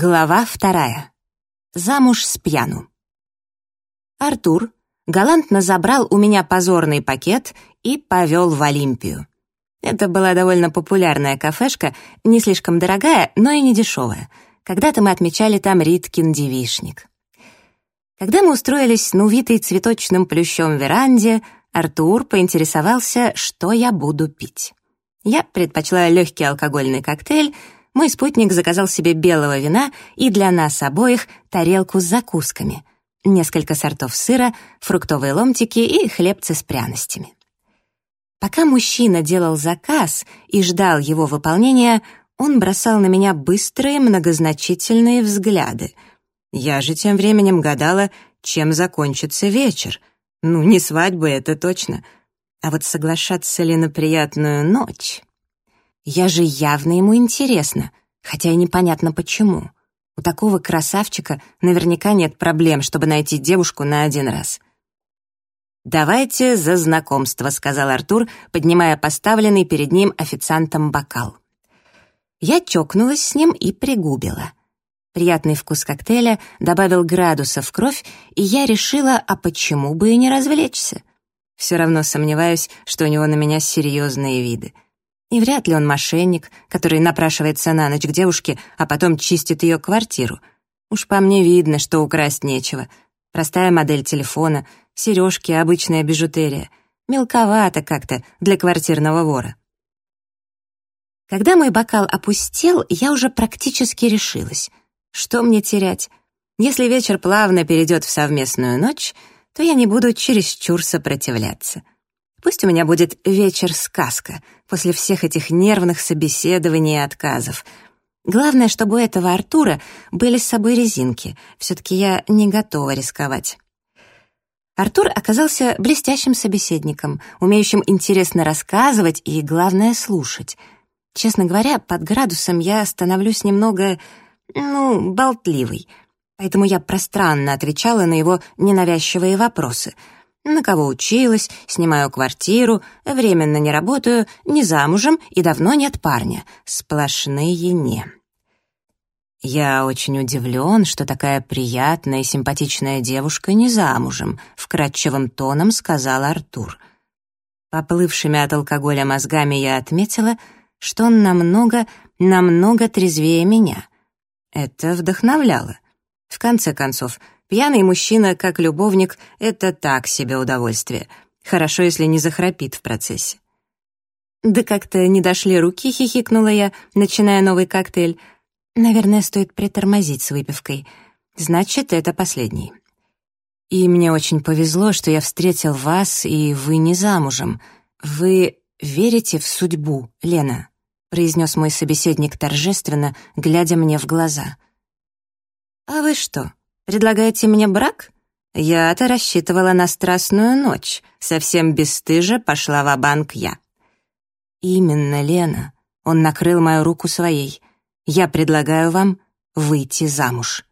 Глава вторая. Замуж с пьяну. Артур галантно забрал у меня позорный пакет и повел в Олимпию. Это была довольно популярная кафешка, не слишком дорогая, но и не дешевая. Когда-то мы отмечали там Риткин девишник. Когда мы устроились на увитой цветочным плющом веранде, Артур поинтересовался, что я буду пить. Я предпочла легкий алкогольный коктейль, мой спутник заказал себе белого вина и для нас обоих тарелку с закусками, несколько сортов сыра, фруктовые ломтики и хлебцы с пряностями. Пока мужчина делал заказ и ждал его выполнения, он бросал на меня быстрые, многозначительные взгляды. Я же тем временем гадала, чем закончится вечер. Ну, не свадьба, это точно. А вот соглашаться ли на приятную ночь... Я же явно ему интересна, хотя и непонятно почему. У такого красавчика наверняка нет проблем, чтобы найти девушку на один раз. «Давайте за знакомство», — сказал Артур, поднимая поставленный перед ним официантом бокал. Я чокнулась с ним и пригубила. Приятный вкус коктейля добавил градуса в кровь, и я решила, а почему бы и не развлечься? Все равно сомневаюсь, что у него на меня серьезные виды — и вряд ли он мошенник, который напрашивается на ночь к девушке, а потом чистит ее квартиру. Уж по мне видно, что украсть нечего. Простая модель телефона, сережки, обычная бижутерия. Мелковато как-то для квартирного вора. Когда мой бокал опустел, я уже практически решилась. Что мне терять? Если вечер плавно перейдет в совместную ночь, то я не буду чересчур сопротивляться. Пусть у меня будет вечер-сказка после всех этих нервных собеседований и отказов. Главное, чтобы у этого Артура были с собой резинки. Все-таки я не готова рисковать. Артур оказался блестящим собеседником, умеющим интересно рассказывать и, главное, слушать. Честно говоря, под градусом я становлюсь немного, ну, болтливой, поэтому я пространно отвечала на его ненавязчивые вопросы — на кого училась, снимаю квартиру, временно не работаю, не замужем и давно нет парня. Сплошные «не». «Я очень удивлен, что такая приятная и симпатичная девушка не замужем», — вкрадчивым тоном сказал Артур. Поплывшими от алкоголя мозгами я отметила, что он намного, намного трезвее меня. Это вдохновляло. В конце концов, Пьяный мужчина, как любовник, это так себе удовольствие. Хорошо, если не захрапит в процессе. «Да как-то не дошли руки», — хихикнула я, начиная новый коктейль. «Наверное, стоит притормозить с выпивкой. Значит, это последний». «И мне очень повезло, что я встретил вас, и вы не замужем. Вы верите в судьбу, Лена?» — произнес мой собеседник торжественно, глядя мне в глаза. «А вы что, Предлагаете мне брак? Я-то рассчитывала на страстную ночь. Совсем бесстыже пошла в банк я. Именно, Лена. Он накрыл мою руку своей. Я предлагаю вам выйти замуж.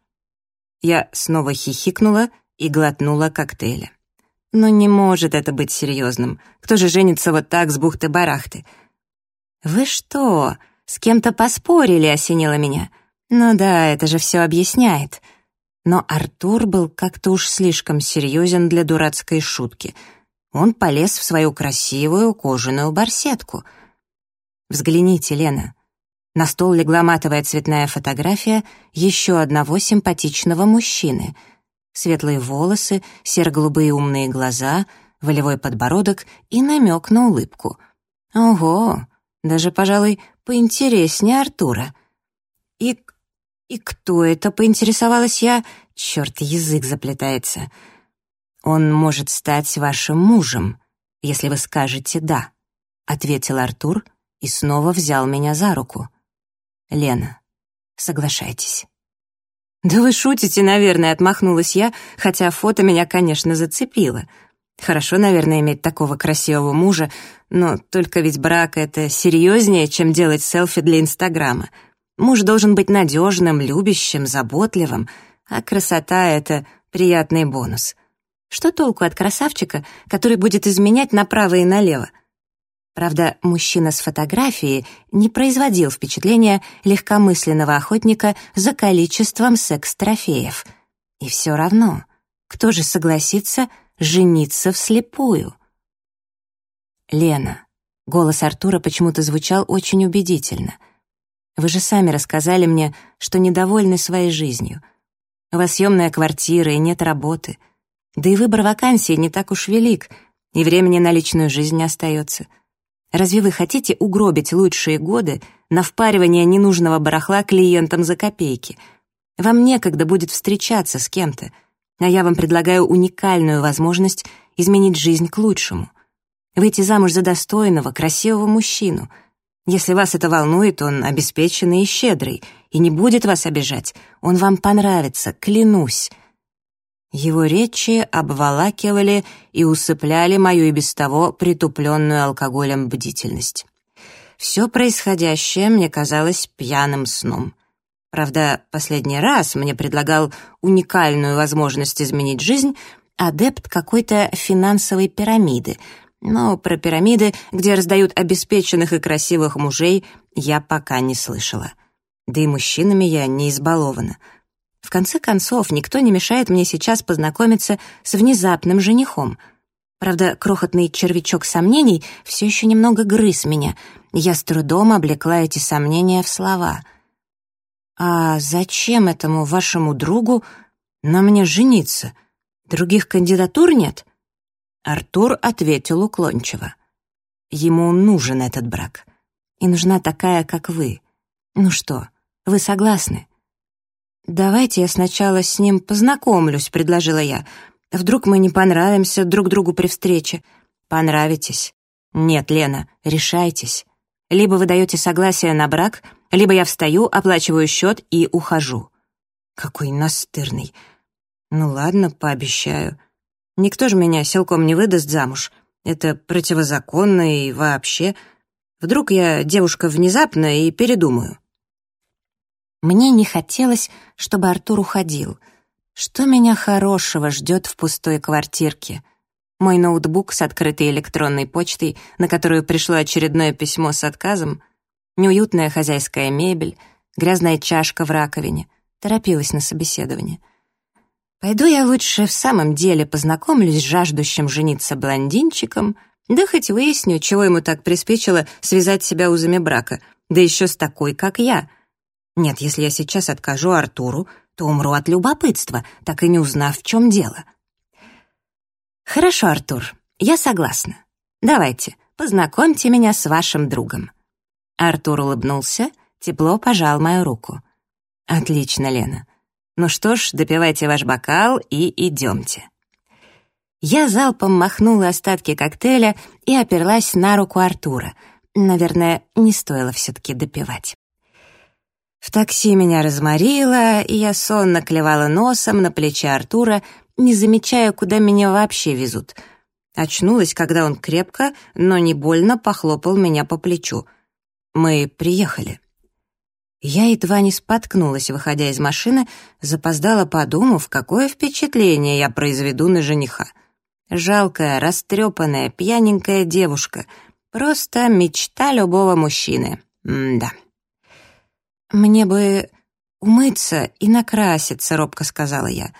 Я снова хихикнула и глотнула коктейля. Но не может это быть серьезным. Кто же женится вот так с бухты-барахты? «Вы что, с кем-то поспорили?» — осенило меня. «Ну да, это же все объясняет но Артур был как-то уж слишком серьезен для дурацкой шутки. Он полез в свою красивую кожаную барсетку. «Взгляните, Лена». На стол легла матовая цветная фотография еще одного симпатичного мужчины. Светлые волосы, серо-голубые умные глаза, волевой подбородок и намек на улыбку. Ого, даже, пожалуй, поинтереснее Артура. И «И кто это?» — поинтересовалась я. Черт, язык заплетается. «Он может стать вашим мужем, если вы скажете «да», — ответил Артур и снова взял меня за руку. «Лена, соглашайтесь». «Да вы шутите, наверное», — отмахнулась я, хотя фото меня, конечно, зацепило. Хорошо, наверное, иметь такого красивого мужа, но только ведь брак — это серьезнее, чем делать селфи для Инстаграма — Муж должен быть надежным, любящим, заботливым, а красота — это приятный бонус. Что толку от красавчика, который будет изменять направо и налево? Правда, мужчина с фотографии не производил впечатления легкомысленного охотника за количеством секс-трофеев. И все равно, кто же согласится жениться вслепую? «Лена», — голос Артура почему-то звучал очень убедительно. «Вы же сами рассказали мне, что недовольны своей жизнью. У вас съемная квартира и нет работы. Да и выбор вакансий не так уж велик, и времени на личную жизнь не остается». Разве вы хотите угробить лучшие годы на впаривание ненужного барахла клиентам за копейки? Вам некогда будет встречаться с кем-то, а я вам предлагаю уникальную возможность изменить жизнь к лучшему. Выйти замуж за достойного, красивого мужчину. Если вас это волнует, он обеспеченный и щедрый, и не будет вас обижать. Он вам понравится, клянусь. Его речи обволакивали и усыпляли мою и без того притупленную алкоголем бдительность. Все происходящее мне казалось пьяным сном. Правда, последний раз мне предлагал уникальную возможность изменить жизнь адепт какой-то финансовой пирамиды, но про пирамиды, где раздают обеспеченных и красивых мужей, я пока не слышала. Да и мужчинами я не избалована — в конце концов, никто не мешает мне сейчас познакомиться с внезапным женихом. Правда, крохотный червячок сомнений все еще немного грыз меня. Я с трудом облекла эти сомнения в слова. «А зачем этому вашему другу на мне жениться? Других кандидатур нет?» Артур ответил уклончиво. «Ему нужен этот брак. И нужна такая, как вы. Ну что, вы согласны?» «Давайте я сначала с ним познакомлюсь», — предложила я. «Вдруг мы не понравимся друг другу при встрече?» «Понравитесь». «Нет, Лена, решайтесь. Либо вы даете согласие на брак, либо я встаю, оплачиваю счет и ухожу». «Какой настырный». «Ну ладно, пообещаю. Никто же меня силком не выдаст замуж. Это противозаконно и вообще. Вдруг я девушка внезапно и передумаю». Мне не хотелось, чтобы Артур уходил. Что меня хорошего ждет в пустой квартирке? Мой ноутбук с открытой электронной почтой, на которую пришло очередное письмо с отказом, неуютная хозяйская мебель, грязная чашка в раковине. Торопилась на собеседование. Пойду я лучше в самом деле познакомлюсь с жаждущим жениться блондинчиком, да хоть выясню, чего ему так приспичило связать себя узами брака, да еще с такой, как я — нет, если я сейчас откажу Артуру, то умру от любопытства, так и не узнав, в чем дело. Хорошо, Артур, я согласна. Давайте, познакомьте меня с вашим другом. Артур улыбнулся, тепло пожал мою руку. Отлично, Лена. Ну что ж, допивайте ваш бокал и идемте. Я залпом махнула остатки коктейля и оперлась на руку Артура. Наверное, не стоило все-таки допивать. В такси меня разморило, и я сонно клевала носом на плече Артура, не замечая, куда меня вообще везут. Очнулась, когда он крепко, но не больно похлопал меня по плечу. Мы приехали. Я едва не споткнулась, выходя из машины, запоздала, подумав, какое впечатление я произведу на жениха. Жалкая, растрепанная, пьяненькая девушка. Просто мечта любого мужчины. М-да. «Мне бы умыться и накраситься», — робко сказала я.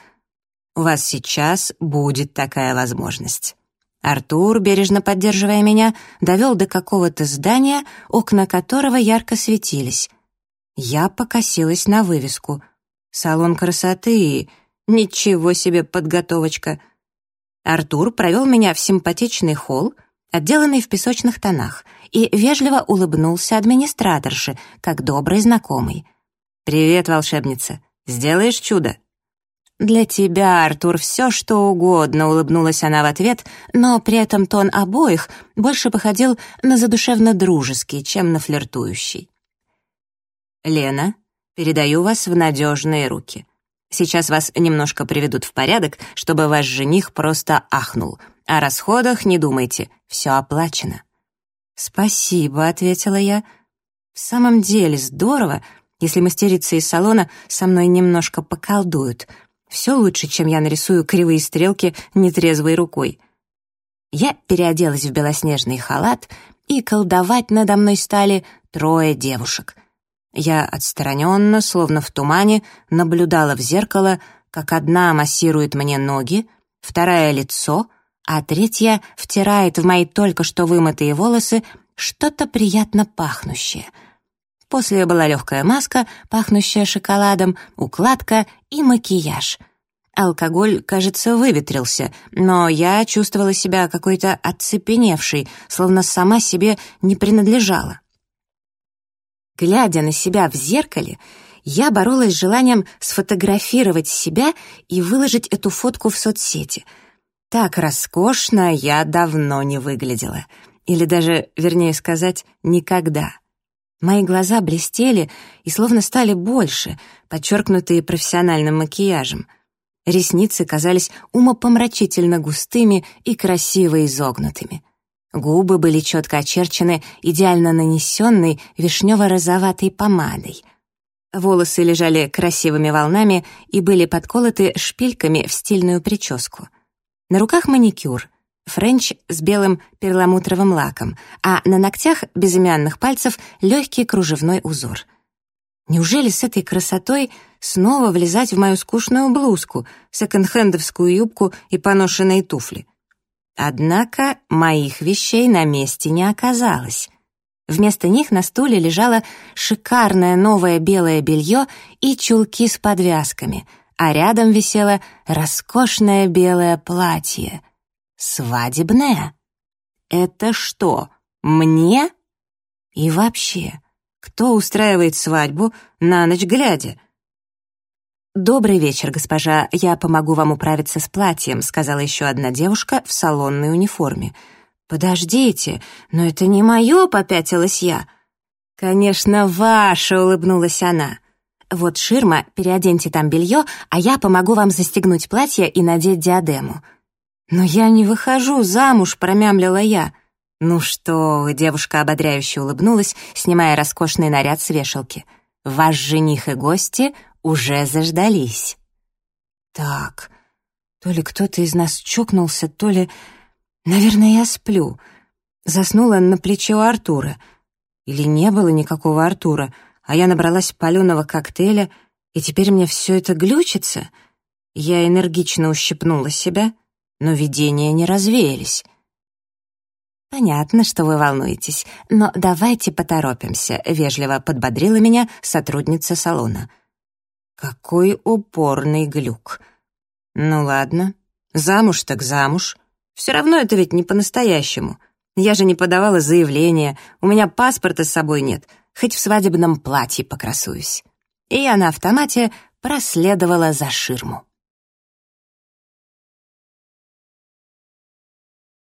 «У вас сейчас будет такая возможность». Артур, бережно поддерживая меня, довел до какого-то здания, окна которого ярко светились. Я покосилась на вывеску. «Салон красоты! Ничего себе подготовочка!» Артур провел меня в симпатичный холл, отделанный в песочных тонах — и вежливо улыбнулся администраторше, как добрый знакомый. «Привет, волшебница. Сделаешь чудо?» «Для тебя, Артур, все что угодно», — улыбнулась она в ответ, но при этом тон обоих больше походил на задушевно-дружеский, чем на флиртующий. «Лена, передаю вас в надежные руки. Сейчас вас немножко приведут в порядок, чтобы ваш жених просто ахнул. О расходах не думайте, все оплачено». «Спасибо», — ответила я. «В самом деле здорово, если мастерицы из салона со мной немножко поколдуют. Все лучше, чем я нарисую кривые стрелки нетрезвой рукой». Я переоделась в белоснежный халат и колдовать надо мной стали трое девушек. Я отстраненно, словно в тумане, наблюдала в зеркало, как одна массирует мне ноги, вторая — лицо, а третья втирает в мои только что вымытые волосы что-то приятно пахнущее. После была легкая маска, пахнущая шоколадом, укладка и макияж. Алкоголь, кажется, выветрился, но я чувствовала себя какой-то оцепеневшей, словно сама себе не принадлежала. Глядя на себя в зеркале, я боролась с желанием сфотографировать себя и выложить эту фотку в соцсети. Так роскошно я давно не выглядела. Или даже, вернее сказать, никогда. Мои глаза блестели и словно стали больше, подчеркнутые профессиональным макияжем. Ресницы казались умопомрачительно густыми и красиво изогнутыми. Губы были четко очерчены идеально нанесенной вишнево-розоватой помадой. Волосы лежали красивыми волнами и были подколоты шпильками в стильную прическу. На руках маникюр, френч с белым перламутровым лаком, а на ногтях безымянных пальцев легкий кружевной узор. Неужели с этой красотой снова влезать в мою скучную блузку, секонд-хендовскую юбку и поношенные туфли? Однако моих вещей на месте не оказалось. Вместо них на стуле лежало шикарное новое белое белье и чулки с подвязками, а рядом висело роскошное белое платье. Свадебное? Это что, мне? И вообще, кто устраивает свадьбу на ночь глядя? «Добрый вечер, госпожа. Я помогу вам управиться с платьем», сказала еще одна девушка в салонной униформе — «Подождите, но это не мое», — попятилась я. «Конечно, ваше», — улыбнулась она. «Вот ширма, переоденьте там белье, а я помогу вам застегнуть платье и надеть диадему». «Но я не выхожу замуж», — промямлила я. «Ну что вы», — девушка ободряюще улыбнулась, снимая роскошный наряд с вешалки. «Ваш жених и гости уже заждались». «Так, то ли кто-то из нас чокнулся, то ли...» Наверное, я сплю. Заснула на плече у Артура. Или не было никакого Артура, а я набралась паленого коктейля, и теперь мне все это глючится. Я энергично ущипнула себя, но видения не развеялись. «Понятно, что вы волнуетесь, но давайте поторопимся», — вежливо подбодрила меня сотрудница салона. Какой упорный глюк. Ну ладно, замуж так замуж. Все равно это ведь не по-настоящему. Я же не подавала заявление, у меня паспорта с собой нет, хоть в свадебном платье покрасуюсь. И я на автомате проследовала за ширму.